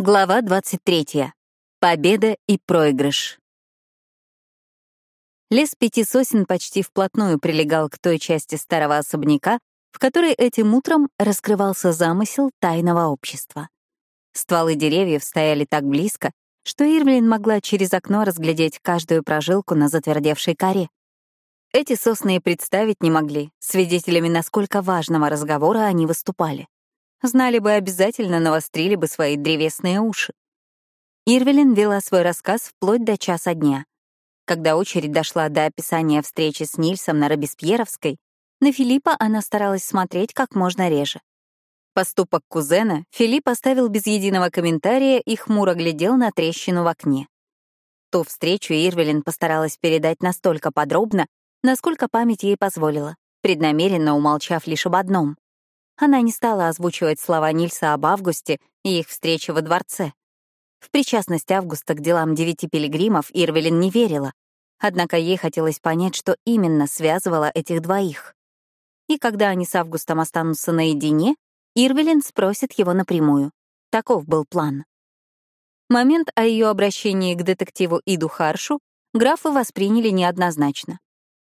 Глава 23. Победа и проигрыш. Лес пяти сосен почти вплотную прилегал к той части старого особняка, в которой этим утром раскрывался замысел тайного общества. Стволы деревьев стояли так близко, что Ирвлин могла через окно разглядеть каждую прожилку на затвердевшей коре. Эти сосны и представить не могли, свидетелями насколько важного разговора они выступали. Знали бы, обязательно навострили бы свои древесные уши. Ирвелин вела свой рассказ вплоть до часа дня. Когда очередь дошла до описания встречи с Нильсом на Робеспьеровской, на Филиппа она старалась смотреть как можно реже. Поступок кузена Филипп оставил без единого комментария и хмуро глядел на трещину в окне. Ту встречу Ирвелин постаралась передать настолько подробно, насколько память ей позволила, преднамеренно умолчав лишь об одном. Она не стала озвучивать слова Нильса об Августе и их встрече во дворце. В причастность Августа к делам девяти пилигримов Ирвелин не верила, однако ей хотелось понять, что именно связывало этих двоих. И когда они с Августом останутся наедине, Ирвелин спросит его напрямую. Таков был план. Момент о ее обращении к детективу Иду Харшу графы восприняли неоднозначно.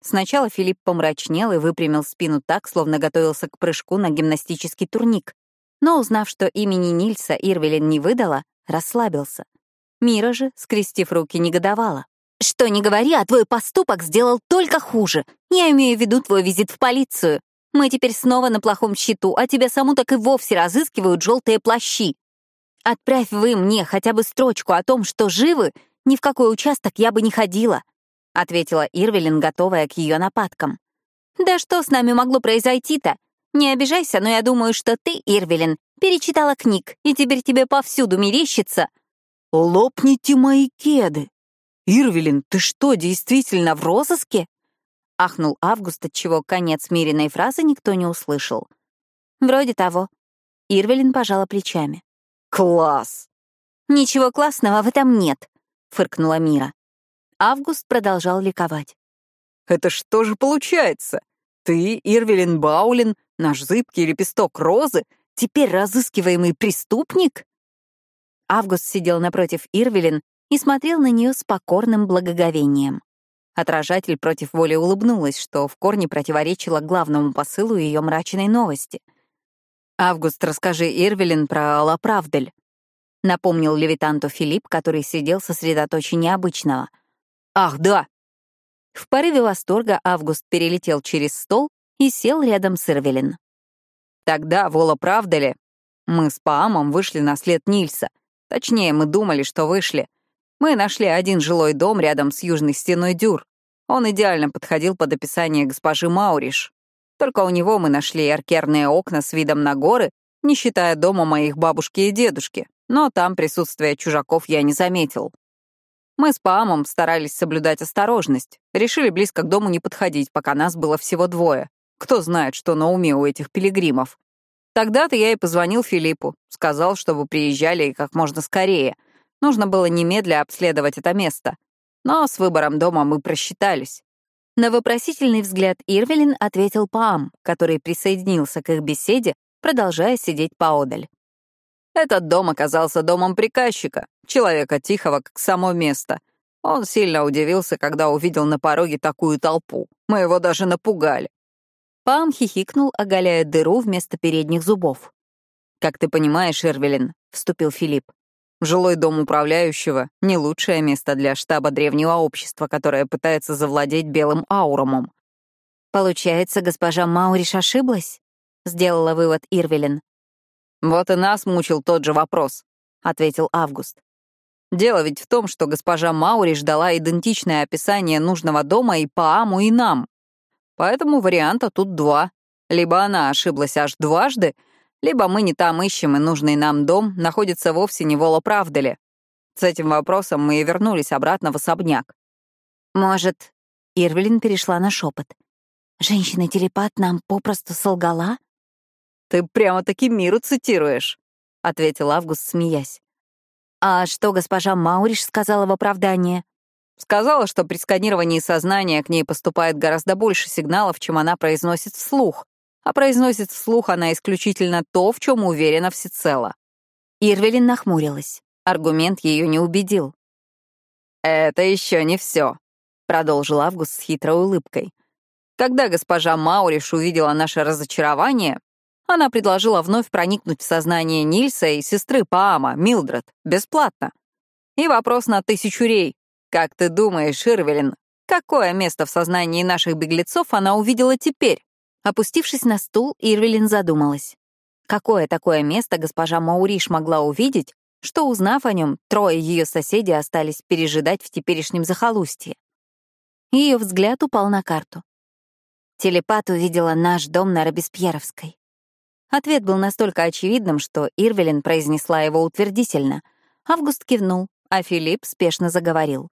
Сначала Филипп помрачнел и выпрямил спину так, словно готовился к прыжку на гимнастический турник. Но, узнав, что имени Нильса Ирвелин не выдала, расслабился. Мира же, скрестив руки, негодовала. «Что не говори, а твой поступок сделал только хуже. Я имею в виду твой визит в полицию. Мы теперь снова на плохом счету, а тебя саму так и вовсе разыскивают желтые плащи. Отправь вы мне хотя бы строчку о том, что живы, ни в какой участок я бы не ходила. — ответила Ирвелин, готовая к ее нападкам. «Да что с нами могло произойти-то? Не обижайся, но я думаю, что ты, Ирвелин, перечитала книг, и теперь тебе повсюду мерещится». «Лопните мои кеды! Ирвелин, ты что, действительно в розыске?» — ахнул Август, отчего конец миренной фразы никто не услышал. «Вроде того». Ирвелин пожала плечами. «Класс!» «Ничего классного в этом нет», — фыркнула Мира. Август продолжал ликовать. «Это что же получается? Ты, Ирвелин Баулин, наш зыбкий лепесток розы, теперь разыскиваемый преступник?» Август сидел напротив Ирвелин и смотрел на нее с покорным благоговением. Отражатель против воли улыбнулась, что в корне противоречило главному посылу ее мрачной новости. «Август, расскажи Ирвелин про Лаправдель», — напомнил левитанту Филипп, который сидел сосредоточеннее обычного — Ах, да!» В порыве восторга Август перелетел через стол и сел рядом с Ирвелин. «Тогда, Вола, правда ли? Мы с Паамом вышли на след Нильса. Точнее, мы думали, что вышли. Мы нашли один жилой дом рядом с южной стеной Дюр. Он идеально подходил под описание госпожи Мауриш. Только у него мы нашли аркерные окна с видом на горы, не считая дома моих бабушки и дедушки, но там присутствие чужаков я не заметил. Мы с Паамом старались соблюдать осторожность, решили близко к дому не подходить, пока нас было всего двое. Кто знает, что на уме у этих пилигримов. Тогда-то я и позвонил Филиппу, сказал, чтобы приезжали и как можно скорее. Нужно было немедля обследовать это место. Но с выбором дома мы просчитались. На вопросительный взгляд Ирвелин ответил Паам, который присоединился к их беседе, продолжая сидеть поодаль. Этот дом оказался домом приказчика, человека тихого, как само место. Он сильно удивился, когда увидел на пороге такую толпу. Мы его даже напугали. Пам хихикнул, оголяя дыру вместо передних зубов. «Как ты понимаешь, Эрвелин», — вступил Филипп, «жилой дом управляющего — не лучшее место для штаба древнего общества, которое пытается завладеть белым аурумом». «Получается, госпожа Мауриш ошиблась?» — сделала вывод Ирвелин. «Вот и нас мучил тот же вопрос», — ответил Август. «Дело ведь в том, что госпожа Маури ждала идентичное описание нужного дома и по Аму, и нам. Поэтому варианта тут два. Либо она ошиблась аж дважды, либо мы не там ищем, и нужный нам дом находится вовсе не в Олоправделе. С этим вопросом мы и вернулись обратно в особняк. Может, Ирвелин перешла на шепот. Женщина-телепат нам попросту солгала? «Ты прямо-таки миру цитируешь», — ответил Август, смеясь. «А что госпожа Мауриш сказала в оправдание?» Сказала, что при сканировании сознания к ней поступает гораздо больше сигналов, чем она произносит вслух, а произносит вслух она исключительно то, в чем уверена всецело. Ирвелин нахмурилась. Аргумент ее не убедил. «Это еще не все», — продолжил Август с хитрой улыбкой. Когда госпожа Мауриш увидела наше разочарование, она предложила вновь проникнуть в сознание Нильса и сестры Паама, Милдред, бесплатно. И вопрос на тысячу рей. Как ты думаешь, Ирвелин, какое место в сознании наших беглецов она увидела теперь? Опустившись на стул, Ирвелин задумалась. Какое такое место госпожа Мауриш могла увидеть, что, узнав о нем, трое ее соседей остались пережидать в теперешнем захолустье? Ее взгляд упал на карту. Телепат увидела наш дом на Робеспьеровской. Ответ был настолько очевидным, что Ирвелин произнесла его утвердительно. Август кивнул, а Филипп спешно заговорил.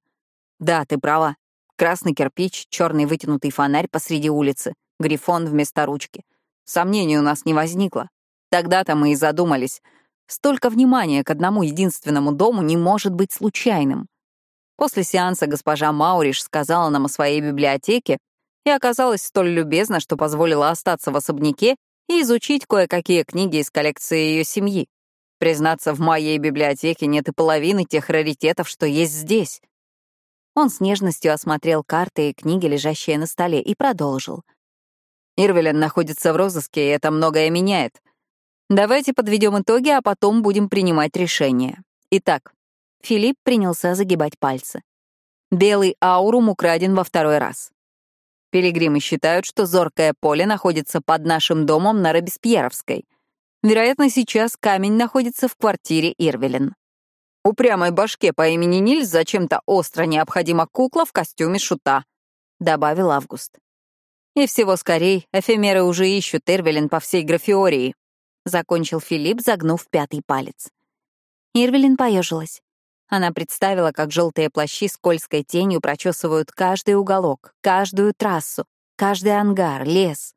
«Да, ты права. Красный кирпич, черный вытянутый фонарь посреди улицы, грифон вместо ручки. Сомнений у нас не возникло. Тогда-то мы и задумались. Столько внимания к одному единственному дому не может быть случайным. После сеанса госпожа Мауриш сказала нам о своей библиотеке и оказалась столь любезна, что позволила остаться в особняке и изучить кое-какие книги из коллекции ее семьи. Признаться, в моей библиотеке нет и половины тех раритетов, что есть здесь. Он с нежностью осмотрел карты и книги, лежащие на столе, и продолжил. Ирвелен находится в розыске, и это многое меняет. Давайте подведем итоги, а потом будем принимать решения. Итак, Филипп принялся загибать пальцы. Белый аурум украден во второй раз. Пилигримы считают, что зоркое поле находится под нашим домом на Робеспьеровской. Вероятно, сейчас камень находится в квартире Ирвелин. Упрямой башке по имени Нильс зачем-то остро необходима кукла в костюме шута», — добавил Август. «И всего скорей, эфемеры уже ищут Ирвелин по всей графиории», — закончил Филипп, загнув пятый палец. Ирвелин поежилась. Она представила, как желтые плащи скользкой тенью прочесывают каждый уголок, каждую трассу, каждый ангар, лес.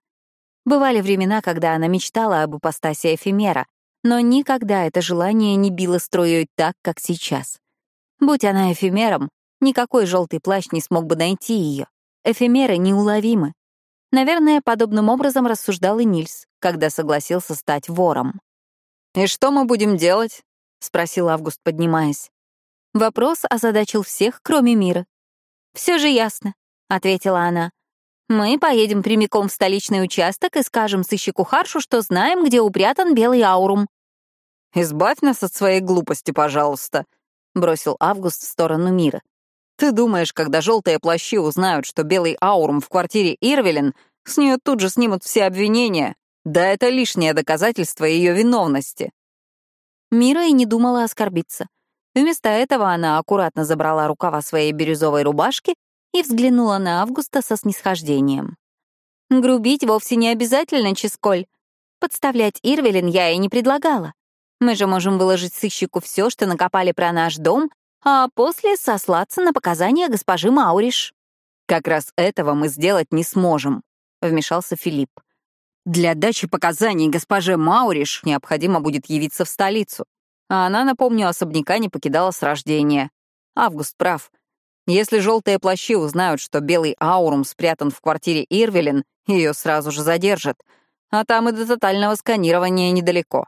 Бывали времена, когда она мечтала об ипостаси эфемера, но никогда это желание не било струей так, как сейчас. Будь она эфемером, никакой желтый плащ не смог бы найти ее. Эфемеры неуловимы. Наверное, подобным образом рассуждал и Нильс, когда согласился стать вором. «И что мы будем делать?» — спросил Август, поднимаясь. Вопрос озадачил всех, кроме Мира. «Все же ясно», — ответила она. «Мы поедем прямиком в столичный участок и скажем сыщику Харшу, что знаем, где упрятан белый аурум». «Избавь нас от своей глупости, пожалуйста», — бросил Август в сторону Мира. «Ты думаешь, когда желтые плащи узнают, что белый аурум в квартире Ирвелин, с нее тут же снимут все обвинения? Да это лишнее доказательство ее виновности». Мира и не думала оскорбиться. Вместо этого она аккуратно забрала рукава своей бирюзовой рубашки и взглянула на Августа со снисхождением. «Грубить вовсе не обязательно, Ческоль. Подставлять Ирвелин я и не предлагала. Мы же можем выложить сыщику все, что накопали про наш дом, а после сослаться на показания госпожи Мауриш». «Как раз этого мы сделать не сможем», — вмешался Филипп. «Для дачи показаний госпоже Мауриш необходимо будет явиться в столицу. А она, напомню, особняка не покидала с рождения. Август прав. Если желтые плащи узнают, что белый аурум спрятан в квартире Ирвелин, ее сразу же задержат. А там и до тотального сканирования недалеко.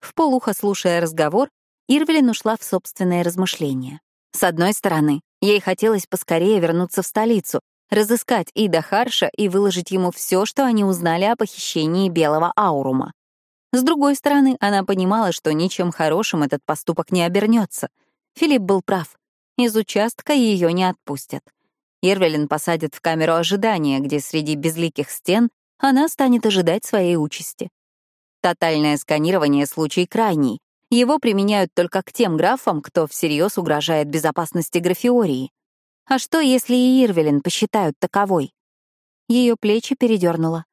В полухо слушая разговор, Ирвелин ушла в собственные размышления. С одной стороны, ей хотелось поскорее вернуться в столицу, разыскать Ида Харша и выложить ему все, что они узнали о похищении белого аурума. С другой стороны, она понимала, что ничем хорошим этот поступок не обернется. Филипп был прав. Из участка ее не отпустят. Ирвелин посадят в камеру ожидания, где среди безликих стен она станет ожидать своей участи. Тотальное сканирование — случай крайний. Его применяют только к тем графам, кто всерьез угрожает безопасности графиории. А что, если и Ирвелин посчитают таковой? Ее плечи передернуло.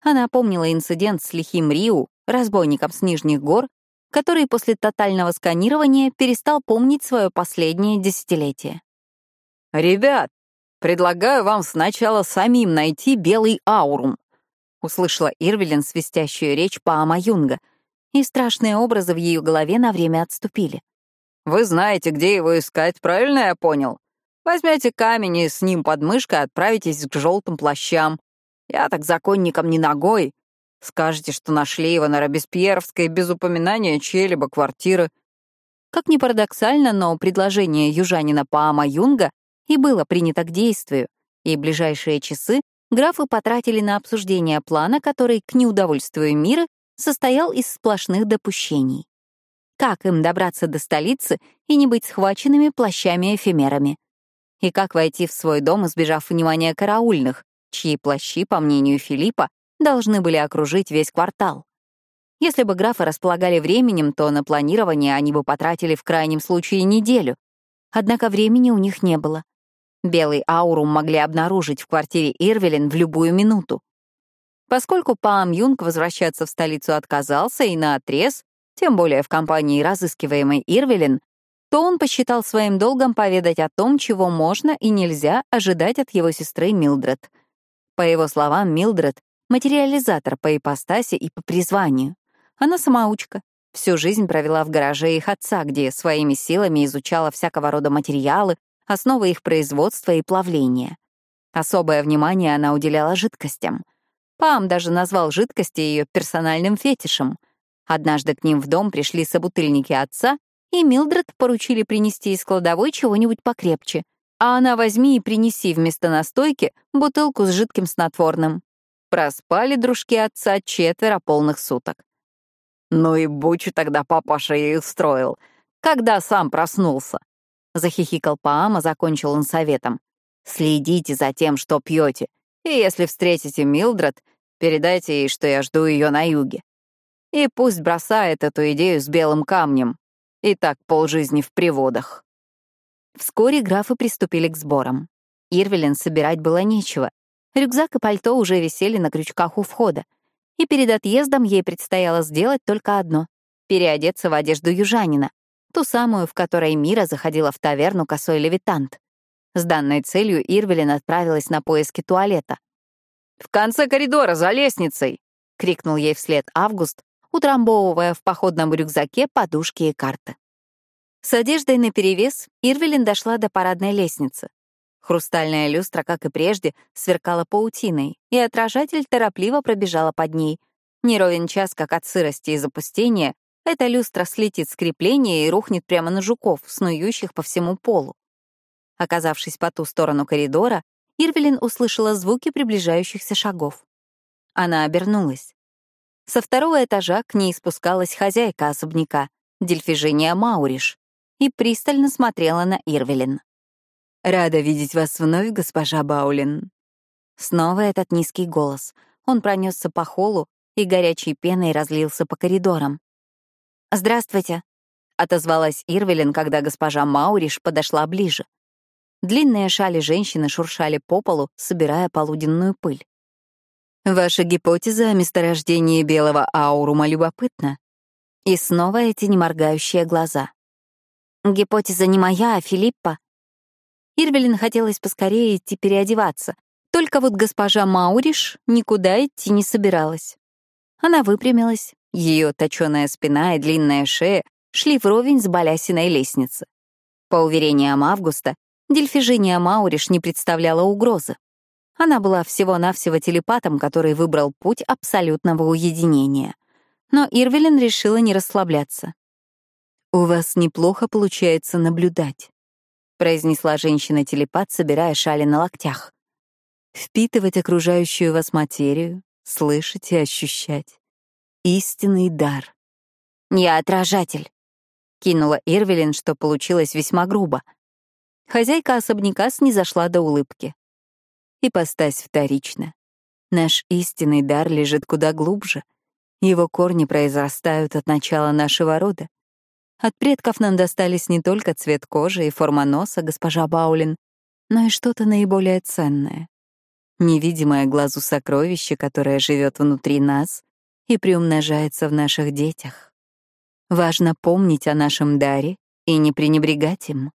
Она помнила инцидент с лихим Риу, разбойником с Нижних гор, который после тотального сканирования перестал помнить свое последнее десятилетие. «Ребят, предлагаю вам сначала самим найти белый аурум», услышала Ирвелин свистящую речь Паама Юнга, и страшные образы в ее голове на время отступили. «Вы знаете, где его искать, правильно я понял? Возьмете камень и с ним под мышкой отправитесь к желтым плащам. Я так законником не ногой, Скажете, что нашли его на Робеспьеровской без упоминания чьей-либо квартиры. Как ни парадоксально, но предложение южанина Паама Юнга и было принято к действию, и ближайшие часы графы потратили на обсуждение плана, который, к неудовольствию мира, состоял из сплошных допущений. Как им добраться до столицы и не быть схваченными плащами-эфемерами? И как войти в свой дом, избежав внимания караульных, чьи плащи, по мнению Филиппа, должны были окружить весь квартал? Если бы графы располагали временем, то на планирование они бы потратили в крайнем случае неделю. Однако времени у них не было. Белый аурум могли обнаружить в квартире Ирвелин в любую минуту. Поскольку Паам Юнг возвращаться в столицу отказался и наотрез, тем более в компании разыскиваемой Ирвелин, то он посчитал своим долгом поведать о том, чего можно и нельзя ожидать от его сестры Милдред. По его словам, Милдред — материализатор по ипостаси и по призванию. Она самоучка, всю жизнь провела в гараже их отца, где своими силами изучала всякого рода материалы, основы их производства и плавления. Особое внимание она уделяла жидкостям. Пам даже назвал жидкости ее персональным фетишем — Однажды к ним в дом пришли собутыльники отца, и Милдред поручили принести из кладовой чего-нибудь покрепче. А она возьми и принеси вместо настойки бутылку с жидким снотворным. Проспали дружки отца четверо полных суток. «Ну и бучу тогда папаша ей устроил, когда сам проснулся», — захихикал Паама, закончил он советом. «Следите за тем, что пьете, и если встретите Милдред, передайте ей, что я жду ее на юге. И пусть бросает эту идею с белым камнем. И так полжизни в приводах. Вскоре графы приступили к сборам. Ирвелин собирать было нечего. Рюкзак и пальто уже висели на крючках у входа. И перед отъездом ей предстояло сделать только одно — переодеться в одежду южанина, ту самую, в которой Мира заходила в таверну косой левитант. С данной целью Ирвелин отправилась на поиски туалета. «В конце коридора, за лестницей!» — крикнул ей вслед Август, утрамбовывая в походном рюкзаке подушки и карты. С одеждой наперевес Ирвелин дошла до парадной лестницы. Хрустальная люстра, как и прежде, сверкала паутиной, и отражатель торопливо пробежала под ней. Не ровен час, как от сырости и запустения, эта люстра слетит с крепления и рухнет прямо на жуков, снующих по всему полу. Оказавшись по ту сторону коридора, Ирвелин услышала звуки приближающихся шагов. Она обернулась. Со второго этажа к ней спускалась хозяйка особняка, Дельфижения Мауриш, и пристально смотрела на Ирвелин. «Рада видеть вас вновь, госпожа Баулин». Снова этот низкий голос. Он пронесся по холлу и горячей пеной разлился по коридорам. «Здравствуйте», — отозвалась Ирвелин, когда госпожа Мауриш подошла ближе. Длинные шали женщины шуршали по полу, собирая полуденную пыль. Ваша гипотеза о месторождении белого аурума любопытна. И снова эти неморгающие глаза. Гипотеза не моя, а Филиппа. Ирвелин хотелось поскорее идти переодеваться, только вот госпожа Мауриш никуда идти не собиралась. Она выпрямилась, ее точёная спина и длинная шея шли вровень с балясиной лестницы. По уверениям Августа, Дельфижиния Мауриш не представляла угрозы. Она была всего-навсего телепатом, который выбрал путь абсолютного уединения. Но Ирвелин решила не расслабляться. «У вас неплохо получается наблюдать», — произнесла женщина-телепат, собирая шали на локтях. «Впитывать окружающую вас материю, слышать и ощущать. Истинный дар». «Я отражатель», — кинула Ирвелин, что получилось весьма грубо. Хозяйка особняка снизошла до улыбки ипостась вторична. Наш истинный дар лежит куда глубже. Его корни произрастают от начала нашего рода. От предков нам достались не только цвет кожи и форма носа, госпожа Баулин, но и что-то наиболее ценное. Невидимое глазу сокровище, которое живет внутри нас и приумножается в наших детях. Важно помнить о нашем даре и не пренебрегать им.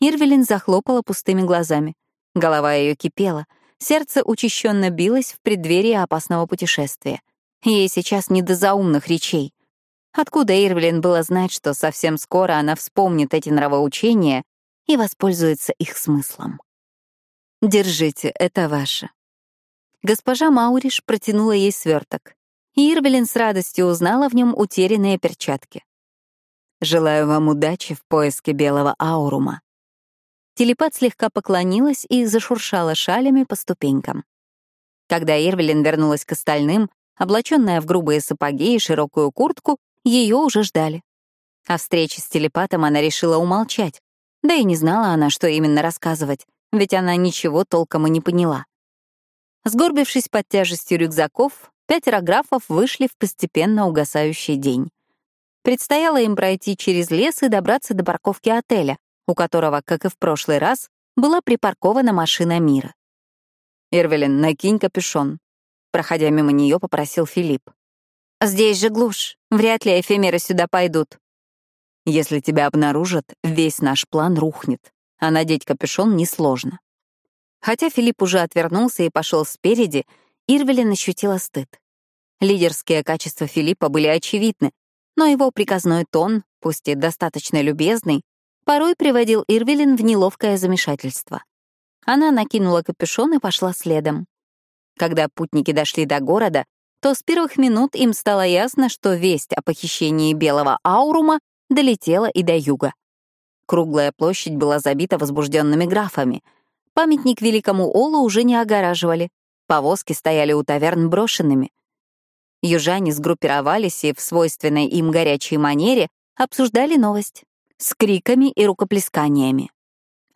Ирвелин захлопала пустыми глазами. Голова ее кипела, сердце учащенно билось в преддверии опасного путешествия. Ей сейчас не до заумных речей. Откуда Ирвлин было знать, что совсем скоро она вспомнит эти нравоучения и воспользуется их смыслом? «Держите, это ваше». Госпожа Мауриш протянула ей сверток, и Ирвелин с радостью узнала в нем утерянные перчатки. Желаю вам удачи в поиске белого аурума». Телепат слегка поклонилась и зашуршала шалями по ступенькам. Когда Ирвелин вернулась к остальным, облаченная в грубые сапоги и широкую куртку, ее уже ждали. О встрече с телепатом она решила умолчать, да и не знала она, что именно рассказывать, ведь она ничего толком и не поняла. Сгорбившись под тяжестью рюкзаков, пятеро графов вышли в постепенно угасающий день. Предстояло им пройти через лес и добраться до парковки отеля, у которого, как и в прошлый раз, была припаркована машина мира. «Ирвелин, накинь капюшон», — проходя мимо нее, попросил Филипп. «Здесь же глушь. Вряд ли эфемеры сюда пойдут». «Если тебя обнаружат, весь наш план рухнет, а надеть капюшон несложно». Хотя Филипп уже отвернулся и пошел спереди, Ирвелин ощутила стыд. Лидерские качества Филиппа были очевидны, но его приказной тон, пусть и достаточно любезный, порой приводил Ирвелин в неловкое замешательство. Она накинула капюшон и пошла следом. Когда путники дошли до города, то с первых минут им стало ясно, что весть о похищении белого аурума долетела и до юга. Круглая площадь была забита возбужденными графами — Памятник великому Олу уже не огораживали. Повозки стояли у таверн брошенными. Южане сгруппировались и в свойственной им горячей манере обсуждали новость с криками и рукоплесканиями.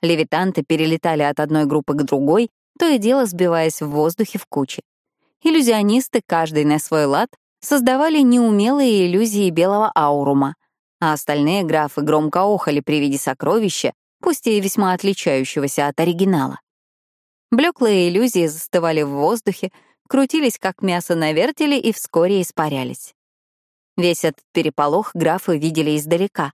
Левитанты перелетали от одной группы к другой, то и дело сбиваясь в воздухе в кучи. Иллюзионисты, каждый на свой лад, создавали неумелые иллюзии белого аурума, а остальные графы громко охали при виде сокровища, пусть и весьма отличающегося от оригинала. Блеклые иллюзии застывали в воздухе, крутились как мясо на вертеле и вскоре испарялись. Весь этот переполох графы видели издалека.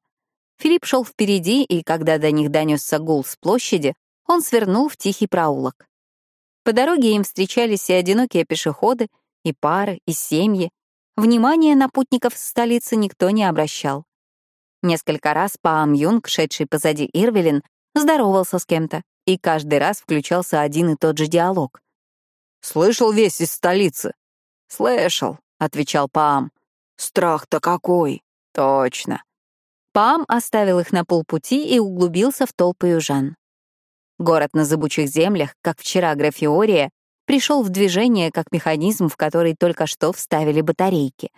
Филипп шел впереди, и когда до них донесся гул с площади, он свернул в тихий проулок. По дороге им встречались и одинокие пешеходы, и пары, и семьи. Внимания на путников с столицы никто не обращал. Несколько раз Паам Юнг, шедший позади Ирвелин, здоровался с кем-то, и каждый раз включался один и тот же диалог. «Слышал весь из столицы?» «Слышал», — отвечал Паам. «Страх-то какой!» «Точно». Паам оставил их на полпути и углубился в толпы южан. Город на зыбучих землях, как вчера Графиория, пришел в движение как механизм, в который только что вставили батарейки.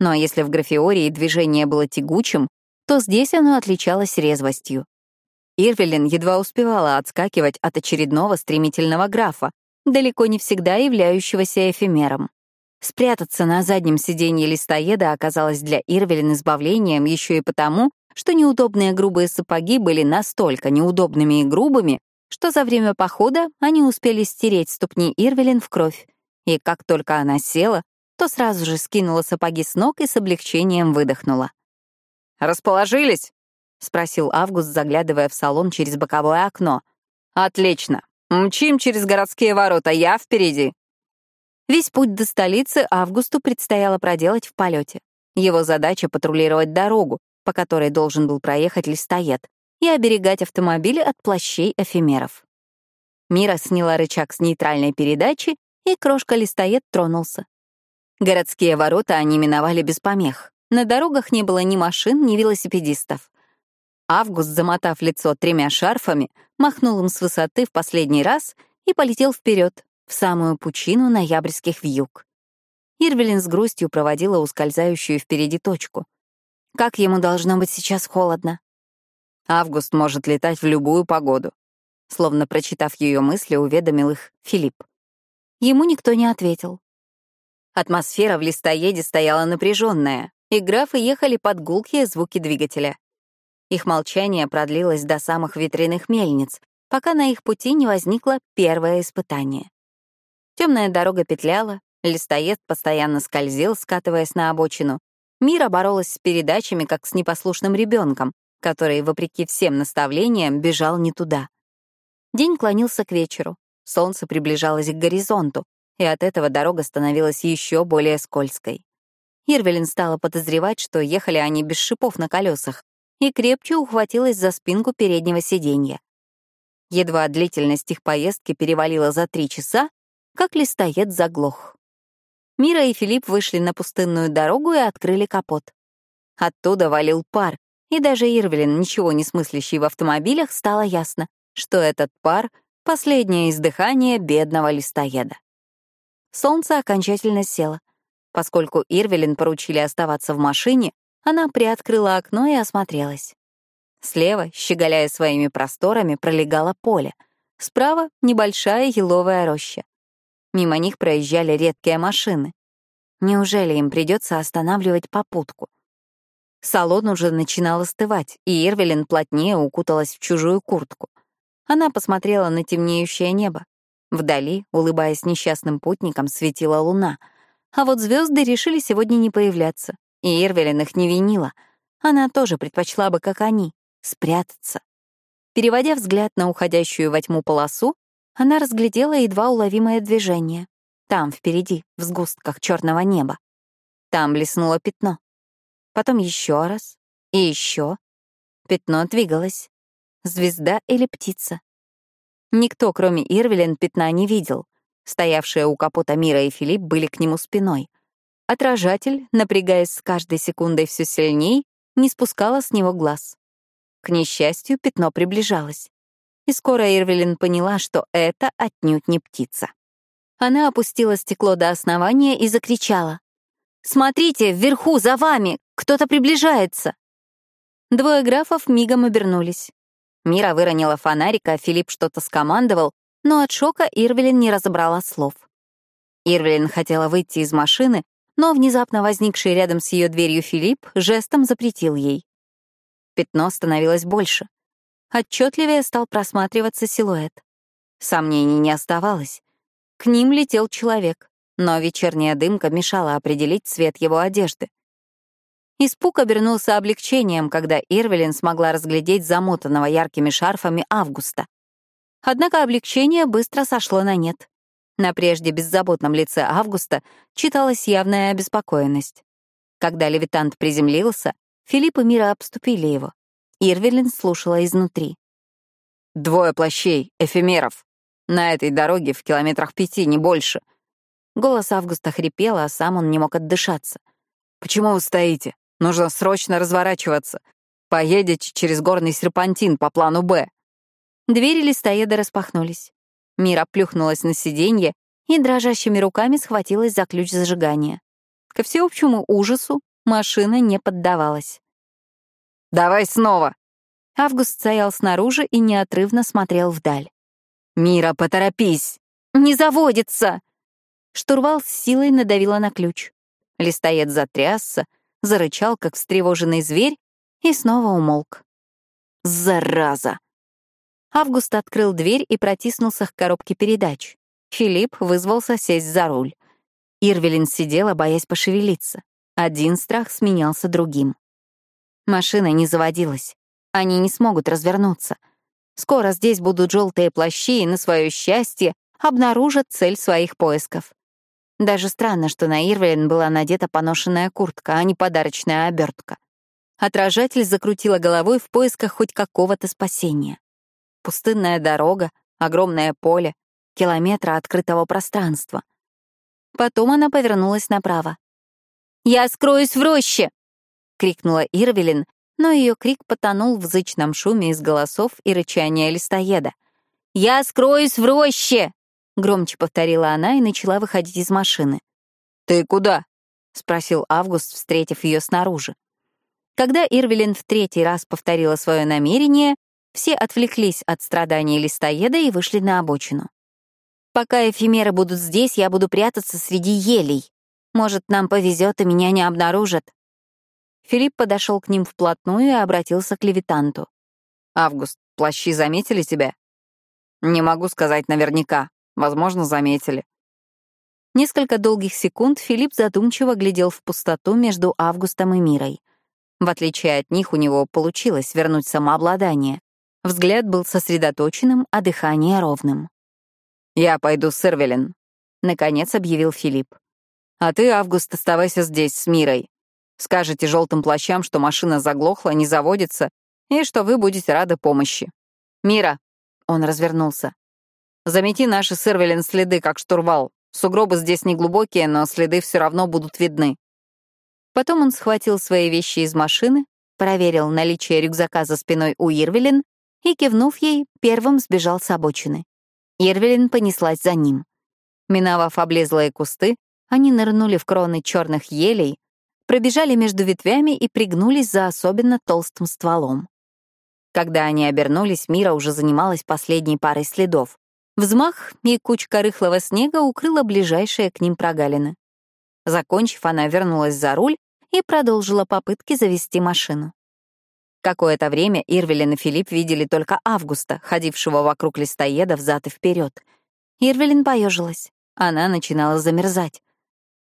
Но если в Графиории движение было тягучим, то здесь оно отличалось резвостью. Ирвелин едва успевала отскакивать от очередного стремительного графа, далеко не всегда являющегося эфемером. Спрятаться на заднем сиденье листоеда оказалось для Ирвелин избавлением еще и потому, что неудобные грубые сапоги были настолько неудобными и грубыми, что за время похода они успели стереть ступни Ирвелин в кровь. И как только она села, то сразу же скинула сапоги с ног и с облегчением выдохнула. «Расположились?» — спросил Август, заглядывая в салон через боковое окно. «Отлично. Мчим через городские ворота, я впереди». Весь путь до столицы Августу предстояло проделать в полете. Его задача — патрулировать дорогу, по которой должен был проехать листоед, и оберегать автомобили от плащей эфемеров. Мира сняла рычаг с нейтральной передачи, и крошка-листоед тронулся. Городские ворота они миновали без помех. На дорогах не было ни машин, ни велосипедистов. Август, замотав лицо тремя шарфами, махнул им с высоты в последний раз и полетел вперед, в самую пучину ноябрьских вьюг. Ирвелин с грустью проводила ускользающую впереди точку. Как ему должно быть сейчас холодно? Август может летать в любую погоду. Словно прочитав ее мысли, уведомил их Филипп. Ему никто не ответил. Атмосфера в листоеде стояла напряженная и графы ехали под гулкие звуки двигателя. Их молчание продлилось до самых ветряных мельниц, пока на их пути не возникло первое испытание. Темная дорога петляла, листоед постоянно скользил, скатываясь на обочину. Мира боролась с передачами, как с непослушным ребенком, который, вопреки всем наставлениям, бежал не туда. День клонился к вечеру, солнце приближалось к горизонту, и от этого дорога становилась еще более скользкой. Ирвелин стала подозревать, что ехали они без шипов на колесах, и крепче ухватилась за спинку переднего сиденья. Едва длительность их поездки перевалила за три часа, как листоед заглох. Мира и Филипп вышли на пустынную дорогу и открыли капот. Оттуда валил пар, И даже Ирвелин, ничего не смыслящий в автомобилях, стало ясно, что этот пар — последнее издыхание бедного листоеда. Солнце окончательно село. Поскольку Ирвелин поручили оставаться в машине, она приоткрыла окно и осмотрелась. Слева, щеголяя своими просторами, пролегало поле. Справа — небольшая еловая роща. Мимо них проезжали редкие машины. Неужели им придется останавливать попутку? Салон уже начинал остывать, и Ирвелин плотнее укуталась в чужую куртку. Она посмотрела на темнеющее небо. Вдали, улыбаясь несчастным путникам, светила луна. А вот звезды решили сегодня не появляться, и Ирвелин их не винила. Она тоже предпочла бы, как они, спрятаться. Переводя взгляд на уходящую во тьму полосу, она разглядела едва уловимое движение. Там, впереди, в сгустках черного неба. Там блеснуло пятно. Потом еще раз. И еще. Пятно двигалось. Звезда или птица. Никто, кроме Ирвелин, пятна не видел. Стоявшие у капота Мира и Филипп были к нему спиной. Отражатель, напрягаясь с каждой секундой все сильней, не спускала с него глаз. К несчастью, пятно приближалось. И скоро Ирвелин поняла, что это отнюдь не птица. Она опустила стекло до основания и закричала. «Смотрите, вверху, за вами! Кто-то приближается!» Двое графов мигом обернулись. Мира выронила фонарик, а Филипп что-то скомандовал, но от шока Ирвелин не разобрала слов. Ирвелин хотела выйти из машины, но внезапно возникший рядом с ее дверью Филипп жестом запретил ей. Пятно становилось больше. Отчетливее стал просматриваться силуэт. Сомнений не оставалось. К ним летел человек, но вечерняя дымка мешала определить цвет его одежды. Испуг обернулся облегчением, когда Ирвелин смогла разглядеть замотанного яркими шарфами Августа. Однако облегчение быстро сошло на нет. На прежде беззаботном лице Августа читалась явная обеспокоенность. Когда левитант приземлился, Филипп и Мира обступили его. Ирвелин слушала изнутри. «Двое плащей, эфемеров. На этой дороге в километрах пяти, не больше». Голос Августа хрипел, а сам он не мог отдышаться. «Почему вы стоите? Нужно срочно разворачиваться. Поедете через горный серпантин по плану «Б». Двери листоеда распахнулись. Мира плюхнулась на сиденье и дрожащими руками схватилась за ключ зажигания. Ко всеобщему ужасу машина не поддавалась. «Давай снова!» Август стоял снаружи и неотрывно смотрел вдаль. «Мира, поторопись!» «Не заводится!» Штурвал с силой надавила на ключ. Листоед затрясся, зарычал, как встревоженный зверь, и снова умолк. «Зараза!» Август открыл дверь и протиснулся к коробке передач. Филипп вызвался сесть за руль. Ирвелин сидела, боясь пошевелиться. Один страх сменялся другим. Машина не заводилась. Они не смогут развернуться. Скоро здесь будут желтые плащи и, на свое счастье, обнаружат цель своих поисков. Даже странно, что на Ирвелин была надета поношенная куртка, а не подарочная обертка. Отражатель закрутила головой в поисках хоть какого-то спасения. Пустынная дорога, огромное поле, километра открытого пространства. Потом она повернулась направо. «Я скроюсь в роще!» — крикнула Ирвелин, но ее крик потонул в зычном шуме из голосов и рычания листоеда. «Я скроюсь в роще!» — громче повторила она и начала выходить из машины. «Ты куда?» — спросил Август, встретив ее снаружи. Когда Ирвелин в третий раз повторила свое намерение, все отвлеклись от страданий листоеда и вышли на обочину. «Пока эфемеры будут здесь, я буду прятаться среди елей. Может, нам повезет, и меня не обнаружат». Филипп подошел к ним вплотную и обратился к левитанту. «Август, плащи заметили тебя?» «Не могу сказать наверняка. Возможно, заметили». Несколько долгих секунд Филипп задумчиво глядел в пустоту между Августом и Мирой. В отличие от них, у него получилось вернуть самообладание. Взгляд был сосредоточенным, а дыхание ровным. «Я пойду с Эрвелин», — наконец объявил Филипп. «А ты, Август, оставайся здесь с Мирой. Скажете желтым плащам, что машина заглохла, не заводится, и что вы будете рады помощи. Мира!» — он развернулся. «Замети наши с следы, как штурвал. Сугробы здесь не глубокие, но следы все равно будут видны». Потом он схватил свои вещи из машины, проверил наличие рюкзака за спиной у Ирвелин и, кивнув ей, первым сбежал с обочины. Ирвелин понеслась за ним. Миновав облезлые кусты, они нырнули в кроны черных елей, пробежали между ветвями и пригнулись за особенно толстым стволом. Когда они обернулись, Мира уже занималась последней парой следов. Взмах, и кучка рыхлого снега укрыла ближайшие к ним прогалины. Закончив, она вернулась за руль и продолжила попытки завести машину. Какое-то время Ирвелин и Филипп видели только Августа, ходившего вокруг листоеда взад и вперед. Ирвелин поежилась. Она начинала замерзать.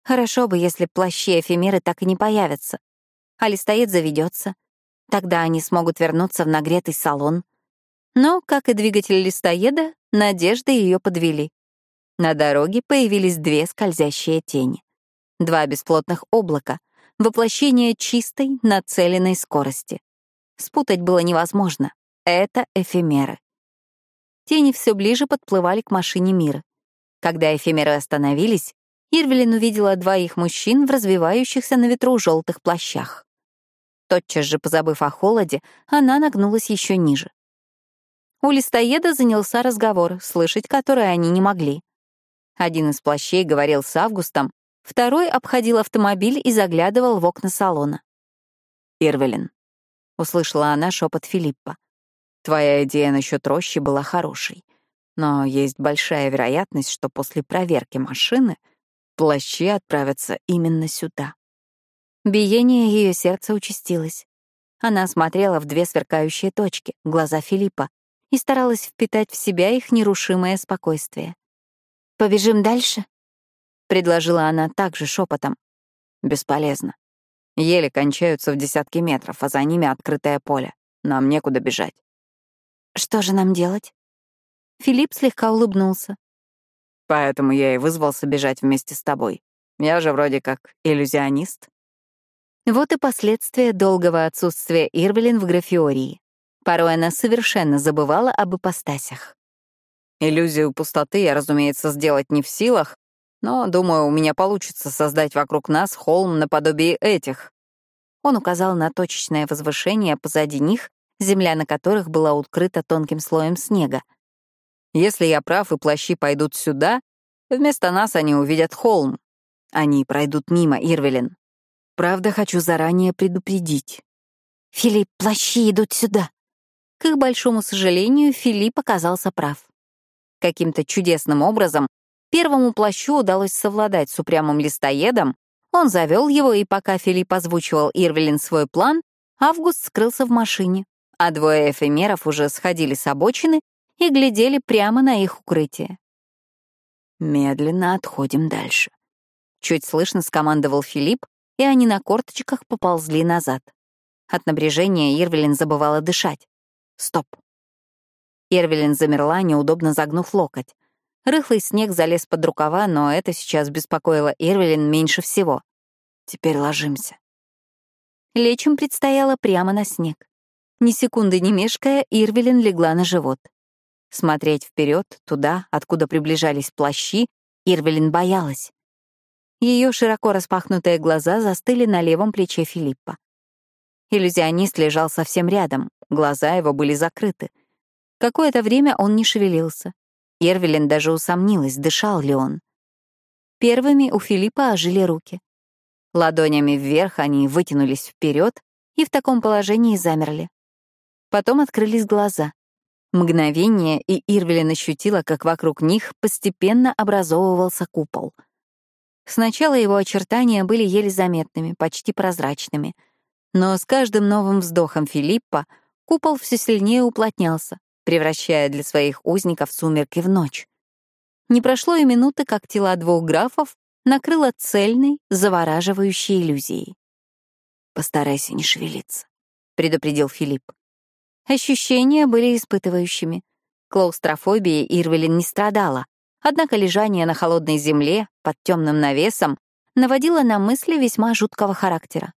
Хорошо бы, если плащи эфемеры так и не появятся. А листоед заведется. Тогда они смогут вернуться в нагретый салон. Но, как и двигатель листоеда, надежды ее подвели. На дороге появились две скользящие тени. Два бесплотных облака, воплощение чистой, нацеленной скорости. Спутать было невозможно. Это эфемеры. Тени все ближе подплывали к машине мира. Когда эфемеры остановились, Ирвелин увидела двоих мужчин в развивающихся на ветру желтых плащах. Тотчас же, позабыв о холоде, она нагнулась еще ниже. У листоеда занялся разговор, слышать который они не могли. Один из плащей говорил с Августом, второй обходил автомобиль и заглядывал в окна салона. «Ирвелин», — услышала она шепот Филиппа, — «твоя идея насчет рощи была хорошей, но есть большая вероятность, что после проверки машины — Плащи отправятся именно сюда. Биение ее сердца участилось. Она смотрела в две сверкающие точки, глаза Филиппа, и старалась впитать в себя их нерушимое спокойствие. «Побежим дальше?» — предложила она также шепотом. «Бесполезно. Еле кончаются в десятки метров, а за ними открытое поле. Нам некуда бежать». «Что же нам делать?» Филипп слегка улыбнулся. Поэтому я и вызвался бежать вместе с тобой. Я же вроде как иллюзионист. Вот и последствия долгого отсутствия Ирвелин в графиории. Порой она совершенно забывала об ипостасях. Иллюзию пустоты я, разумеется, сделать не в силах, но, думаю, у меня получится создать вокруг нас холм наподобие этих. Он указал на точечное возвышение позади них, земля на которых была укрыта тонким слоем снега. Если я прав, и плащи пойдут сюда, вместо нас они увидят холм. Они пройдут мимо, Ирвелин. Правда, хочу заранее предупредить. Филипп, плащи идут сюда. К их большому сожалению, Филипп оказался прав. Каким-то чудесным образом первому плащу удалось совладать с упрямым листоедом, он завел его, и пока Филипп озвучивал Ирвелин свой план, Август скрылся в машине, а двое эфемеров уже сходили с обочины и глядели прямо на их укрытие. «Медленно отходим дальше», — чуть слышно скомандовал Филипп, и они на корточках поползли назад. От напряжения Ирвелин забывала дышать. «Стоп!» Ирвелин замерла, неудобно загнув локоть. Рыхлый снег залез под рукава, но это сейчас беспокоило Ирвелин меньше всего. «Теперь ложимся». Лечь им предстояло прямо на снег. Ни секунды не мешкая, Ирвелин легла на живот. Смотреть вперед, туда, откуда приближались плащи, Ирвелин боялась. Ее широко распахнутые глаза застыли на левом плече Филиппа. Иллюзионист лежал совсем рядом, глаза его были закрыты. Какое-то время он не шевелился. Ирвелин даже усомнилась, дышал ли он. Первыми у Филиппа ожили руки. Ладонями вверх они вытянулись вперед и в таком положении замерли. Потом открылись глаза. Мгновение, и Ирвелин ощутила, как вокруг них постепенно образовывался купол. Сначала его очертания были еле заметными, почти прозрачными. Но с каждым новым вздохом Филиппа купол все сильнее уплотнялся, превращая для своих узников сумерки в ночь. Не прошло и минуты, как тела двух графов накрыло цельной, завораживающей иллюзией. «Постарайся не шевелиться», — предупредил Филипп. Ощущения были испытывающими. Клаустрофобией Ирвелин не страдала, однако лежание на холодной земле под темным навесом наводило на мысли весьма жуткого характера.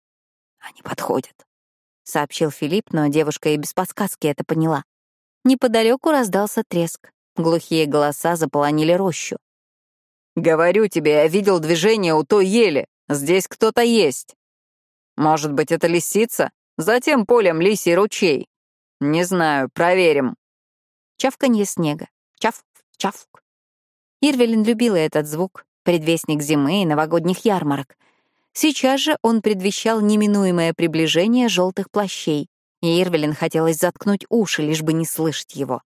«Они подходят», — сообщил Филипп, но девушка и без подсказки это поняла. Неподалеку раздался треск. Глухие голоса заполонили рощу. «Говорю тебе, я видел движение у той ели. Здесь кто-то есть». «Может быть, это лисица?» Затем полем лисий ручей. Не знаю, проверим. Чавканье снега. Чавк, чавк. Ирвелин любила этот звук, предвестник зимы и новогодних ярмарок. Сейчас же он предвещал неминуемое приближение желтых плащей, и Ирвелин хотелось заткнуть уши, лишь бы не слышать его.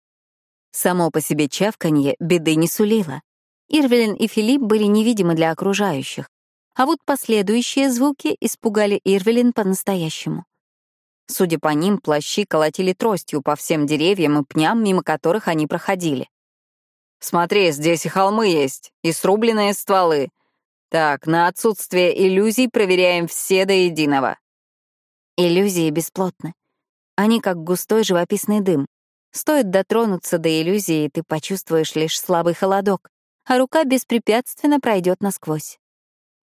Само по себе чавканье беды не сулило. Ирвелин и Филипп были невидимы для окружающих, а вот последующие звуки испугали Ирвелин по-настоящему. Судя по ним, плащи колотили тростью по всем деревьям и пням, мимо которых они проходили. «Смотри, здесь и холмы есть, и срубленные стволы. Так, на отсутствие иллюзий проверяем все до единого». Иллюзии бесплотны. Они как густой живописный дым. Стоит дотронуться до иллюзии, и ты почувствуешь лишь слабый холодок, а рука беспрепятственно пройдет насквозь.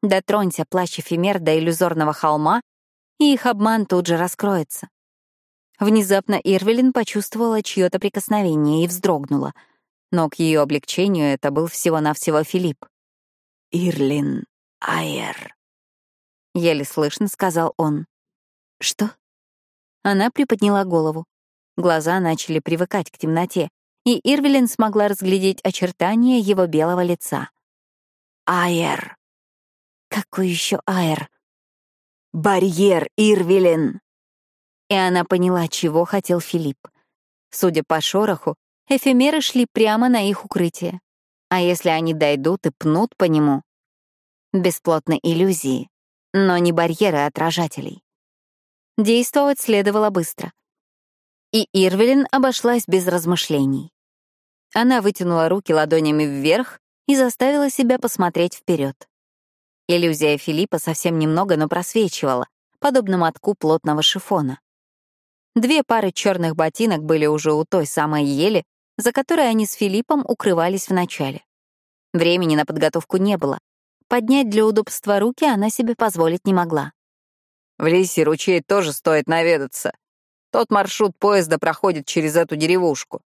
Дотронься плащ эфемер до иллюзорного холма, и их обман тут же раскроется. Внезапно Ирвелин почувствовала чье-то прикосновение и вздрогнула, но к ее облегчению это был всего-навсего Филипп. «Ирлин Айер», — еле слышно сказал он. «Что?» Она приподняла голову. Глаза начали привыкать к темноте, и Ирвелин смогла разглядеть очертания его белого лица. «Айер!» «Какой еще Айер?» «Барьер, Ирвелин!» И она поняла, чего хотел Филипп. Судя по шороху, эфемеры шли прямо на их укрытие. А если они дойдут и пнут по нему? Бесплотны иллюзии, но не барьеры отражателей. Действовать следовало быстро. И Ирвелин обошлась без размышлений. Она вытянула руки ладонями вверх и заставила себя посмотреть вперед. Иллюзия Филиппа совсем немного, но просвечивала, подобно мотку плотного шифона. Две пары черных ботинок были уже у той самой ели, за которой они с Филиппом укрывались вначале. Времени на подготовку не было. Поднять для удобства руки она себе позволить не могла. «В лисе ручей тоже стоит наведаться», тот маршрут поезда проходит через эту деревушку.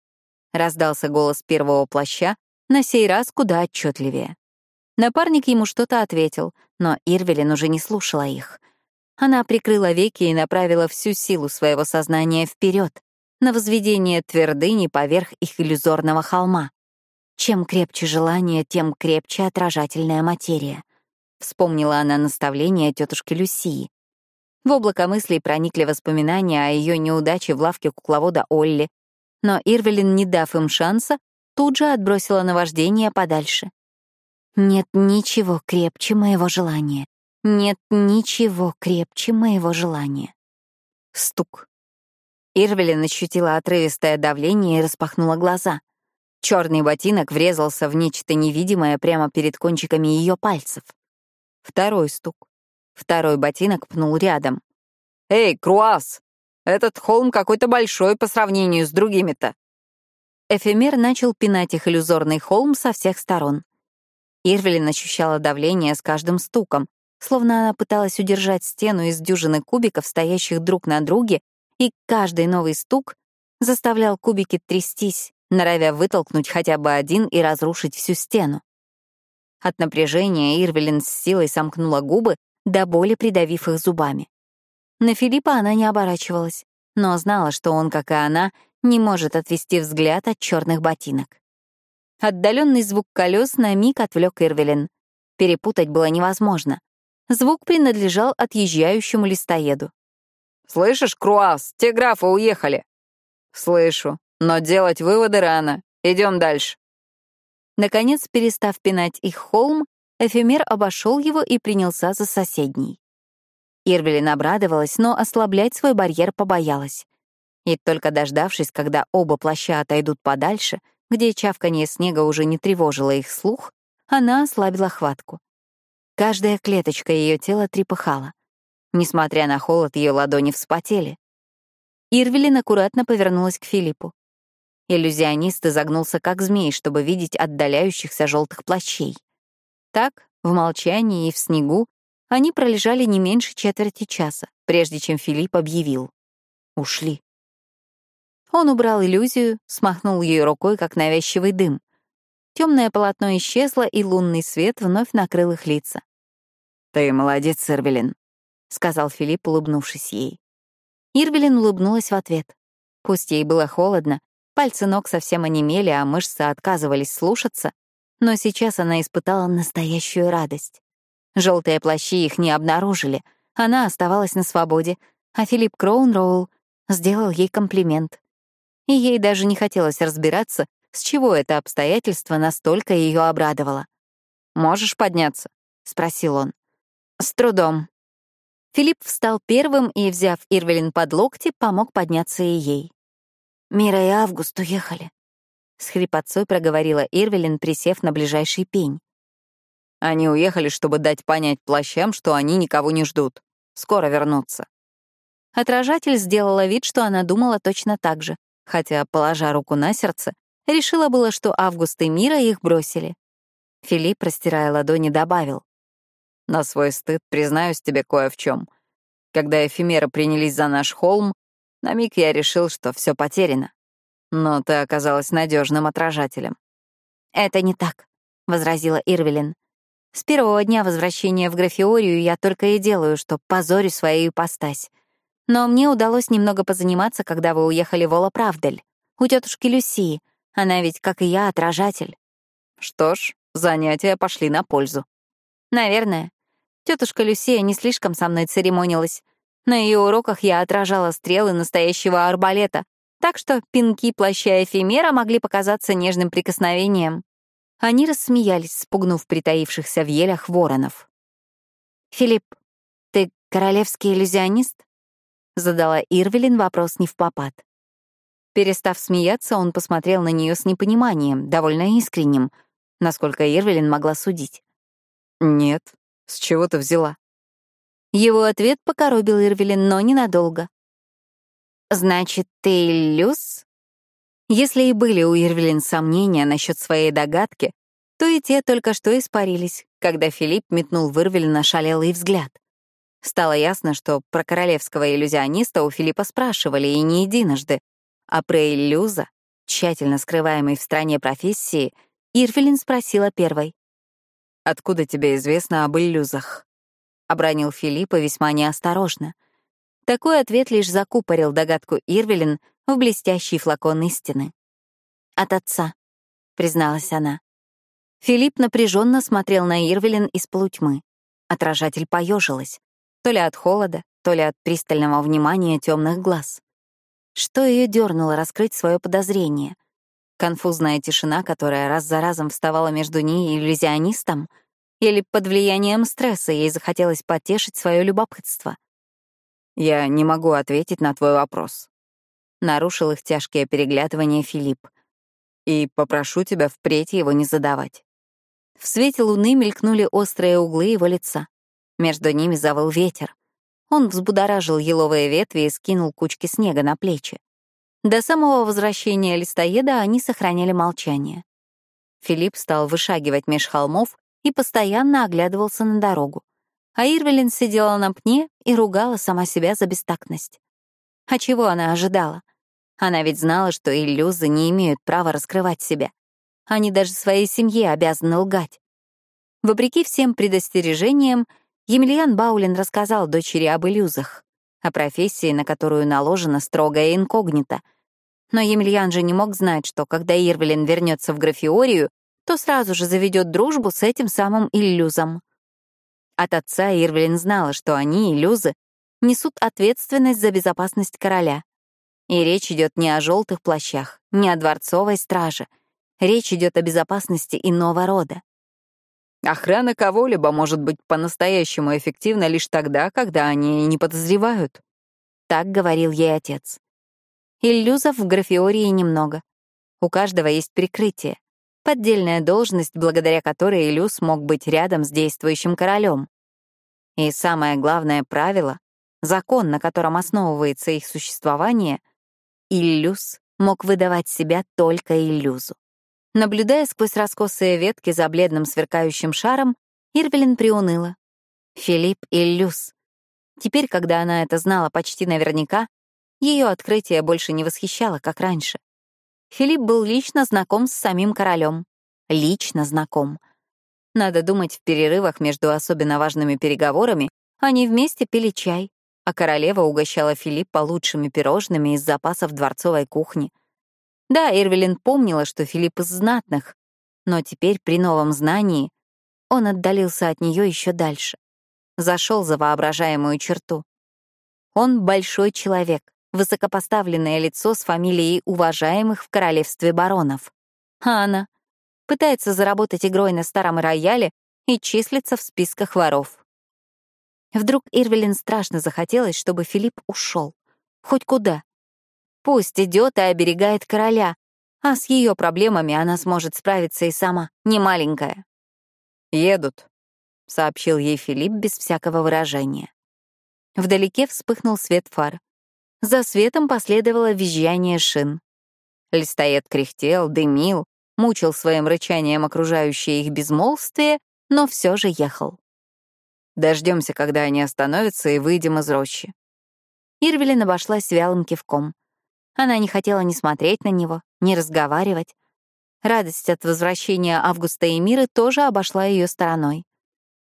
Раздался голос первого плаща, на сей раз куда отчетливее. Напарник ему что-то ответил, но Ирвелин уже не слушала их. Она прикрыла веки и направила всю силу своего сознания вперед, на возведение твердыни поверх их иллюзорного холма. Чем крепче желание, тем крепче отражательная материя. Вспомнила она наставление тетушки Люсии. В облако мыслей проникли воспоминания о ее неудаче в лавке кукловода Олли, но Ирвелин, не дав им шанса, тут же отбросила наваждение подальше. «Нет ничего крепче моего желания. Нет ничего крепче моего желания». Стук. Ирвелин ощутила отрывистое давление и распахнула глаза. Черный ботинок врезался в нечто невидимое прямо перед кончиками ее пальцев. Второй стук. Второй ботинок пнул рядом. «Эй, Круас! Этот холм какой-то большой по сравнению с другими-то!» Эфемер начал пинать их иллюзорный холм со всех сторон. Ирвелин ощущала давление с каждым стуком, словно она пыталась удержать стену из дюжины кубиков, стоящих друг на друге, и каждый новый стук заставлял кубики трястись, норовя вытолкнуть хотя бы один и разрушить всю стену. От напряжения Ирвелин с силой сомкнула губы, до боли придавив их зубами. На Филиппа она не оборачивалась, но знала, что он, как и она, не может отвести взгляд от черных ботинок. Отдаленный звук колес на миг отвлек Ирвелин. Перепутать было невозможно. Звук принадлежал отъезжающему листоеду. «Слышишь, Круас, те графы уехали». «Слышу, но делать выводы рано. Идем дальше». Наконец, перестав пинать их холм, Эфемер обошел его и принялся за соседний. Ирвелин обрадовалась, но ослаблять свой барьер побоялась. И только дождавшись, когда оба плаща отойдут подальше, где чавканье снега уже не тревожило их слух, она ослабила хватку. Каждая клеточка ее тела трепыхала. Несмотря на холод, ее ладони вспотели. Ирвелин аккуратно повернулась к Филиппу. Иллюзионист изогнулся как змей, чтобы видеть отдаляющихся желтых плащей. Так, в молчании и в снегу, они пролежали не меньше четверти часа, прежде чем Филипп объявил. Ушли. Он убрал иллюзию, смахнул ее рукой, как навязчивый дым. Темное полотно исчезло, и лунный свет вновь накрыл их лица. «Ты молодец, Сервелин», — сказал Филипп, улыбнувшись ей. Ирвелин улыбнулась в ответ. Пусть ей было холодно, пальцы ног совсем онемели, а мышцы отказывались слушаться, но сейчас она испытала настоящую радость. Желтые плащи их не обнаружили, она оставалась на свободе, а Филипп Кроунроул сделал ей комплимент. И ей даже не хотелось разбираться, с чего это обстоятельство настолько ее обрадовало. «Можешь подняться?» — спросил он. «С трудом». Филипп встал первым и, взяв Ирвелин под локти, помог подняться и ей. «Мира и Август уехали», — с хрипотцой проговорила Ирвелин, присев на ближайший пень. «Они уехали, чтобы дать понять плащам, что они никого не ждут. Скоро вернутся». Отражатель сделала вид, что она думала точно так же, хотя, положа руку на сердце, решила было, что Август и Мира их бросили. Филипп, растирая ладони, добавил. «На свой стыд признаюсь тебе кое в чем. Когда эфемеры принялись за наш холм, на миг я решил, что все потеряно. Но ты оказалась надежным отражателем». «Это не так», — возразила Ирвелин. «С первого дня возвращения в Графиорию я только и делаю, что позорю свою ипостась. Но мне удалось немного позаниматься, когда вы уехали в Олоправдель, у тетушки Люси. Она ведь, как и я, отражатель». «Что ж, Занятия пошли на пользу. Наверное. Тетушка Люсия не слишком со мной церемонилась. На ее уроках я отражала стрелы настоящего арбалета, так что пинки плаща эфемера могли показаться нежным прикосновением. Они рассмеялись, спугнув притаившихся в елях воронов. «Филипп, ты королевский иллюзионист?» — задала Ирвелин вопрос не в попад. Перестав смеяться, он посмотрел на нее с непониманием, довольно искренним — насколько Ирвелин могла судить. «Нет. С чего ты взяла?» Его ответ покоробил Ирвелин, но ненадолго. «Значит, ты Люс?» Если и были у Ирвелин сомнения насчет своей догадки, то и те только что испарились, когда Филипп метнул в Ирвелина шалелый взгляд. Стало ясно, что про королевского иллюзиониста у Филиппа спрашивали и не единожды, а про иллюза, тщательно скрываемый в стране профессии, Ирвелин спросила первой. «Откуда тебе известно об иллюзах?» — обронил Филиппа весьма неосторожно. Такой ответ лишь закупорил догадку Ирвелин в блестящий флакон истины. «От отца», — призналась она. Филипп напряженно смотрел на Ирвелин из полутьмы. Отражатель поежилась, то ли от холода, то ли от пристального внимания темных глаз. Что ее дернуло раскрыть свое подозрение? Конфузная тишина, которая раз за разом вставала между ней и иллюзионистом, или под влиянием стресса ей захотелось потешить свое любопытство. «Я не могу ответить на твой вопрос», — нарушил их тяжкие переглядывания Филипп. «И попрошу тебя впредь его не задавать». В свете луны мелькнули острые углы его лица. Между ними завыл ветер. Он взбудоражил еловые ветви и скинул кучки снега на плечи. До самого возвращения листоеда они сохраняли молчание. Филипп стал вышагивать меж холмов и постоянно оглядывался на дорогу. А Ирвелин сидела на пне и ругала сама себя за бестактность. А чего она ожидала? Она ведь знала, что иллюзы не имеют права раскрывать себя. Они даже своей семье обязаны лгать. Вопреки всем предостережениям, Емельян Баулин рассказал дочери об иллюзах, о профессии, на которую наложена строгая инкогнито — но Емельян же не мог знать, что когда Ирвелин вернется в Графиорию, то сразу же заведет дружбу с этим самым Иллюзом. От отца Ирвелин знала, что они, Иллюзы, несут ответственность за безопасность короля. И речь идет не о желтых плащах, не о дворцовой страже. Речь идет о безопасности иного рода. Охрана кого-либо может быть по-настоящему эффективна лишь тогда, когда они не подозревают. Так говорил ей отец. Иллюзов в графиории немного. У каждого есть прикрытие. Поддельная должность, благодаря которой Иллюз мог быть рядом с действующим королем. И самое главное правило — закон, на котором основывается их существование — Иллюз мог выдавать себя только Иллюзу. Наблюдая сквозь раскосые ветки за бледным сверкающим шаром, Ирвелин приуныла. Филипп Иллюз. Теперь, когда она это знала почти наверняка, ее открытие больше не восхищало, как раньше. Филипп был лично знаком с самим королем. Лично знаком. Надо думать, в перерывах между особенно важными переговорами они вместе пили чай. а королева угощала Филиппа лучшими пирожными из запасов дворцовой кухни. Да, Эрвелин помнила, что Филипп из знатных, но теперь при новом знании он отдалился от нее еще дальше. Зашел за воображаемую черту. Он большой человек, высокопоставленное лицо с фамилией уважаемых в королевстве баронов. А она пытается заработать игрой на старом рояле и числится в списках воров. Вдруг Ирвелин страшно захотелось, чтобы Филипп ушел. Хоть куда. Пусть идет и оберегает короля, а с ее проблемами она сможет справиться и сама, не маленькая. «Едут», — сообщил ей Филипп без всякого выражения. Вдалеке вспыхнул свет фар. За светом последовало визжание шин. Листоед кряхтел, дымил, мучил своим рычанием окружающее их безмолвствие, но все же ехал. Дождемся, когда они остановятся, и выйдем из рощи. Ирвелин обошлась вялым кивком. Она не хотела ни смотреть на него, ни разговаривать. Радость от возвращения Августа и Миры тоже обошла ее стороной.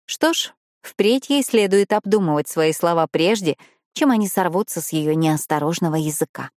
Что ж, впредь ей следует обдумывать свои слова прежде, чем они сорвутся с ее неосторожного языка.